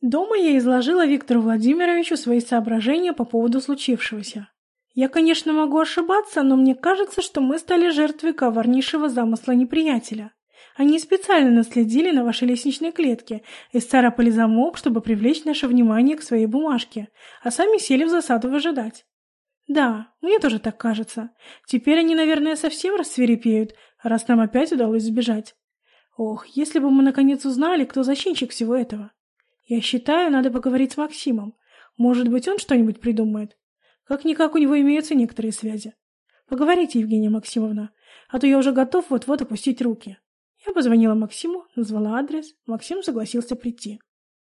Дома я изложила Виктору Владимировичу свои соображения по поводу случившегося. Я, конечно, могу ошибаться, но мне кажется, что мы стали жертвой коварнейшего замысла неприятеля. Они специально наследили на вашей лестничной клетке и сцарапали замок, чтобы привлечь наше внимание к своей бумажке, а сами сели в засаду выжидать. Да, мне тоже так кажется. Теперь они, наверное, совсем рассверепеют, раз нам опять удалось сбежать. Ох, если бы мы наконец узнали, кто зачинщик всего этого. Я считаю, надо поговорить с Максимом. Может быть, он что-нибудь придумает. Как-никак у него имеются некоторые связи. Поговорите, Евгения Максимовна, а то я уже готов вот-вот опустить руки. Я позвонила Максиму, назвала адрес, Максим согласился прийти.